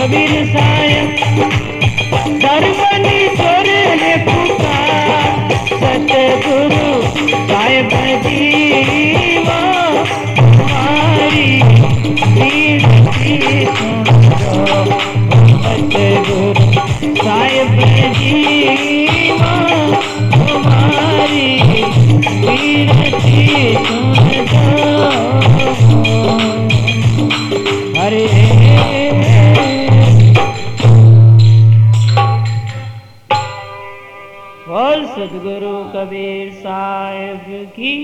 कबीर साहेब धर्मनी स्वर ने पुकार सतगुरु साहेब जीवा हमारी विनती सुनो सतगुरु साहेब जीवा हमारी विनती सुनो हरे बोल सदगुरु कबीर साहेब की।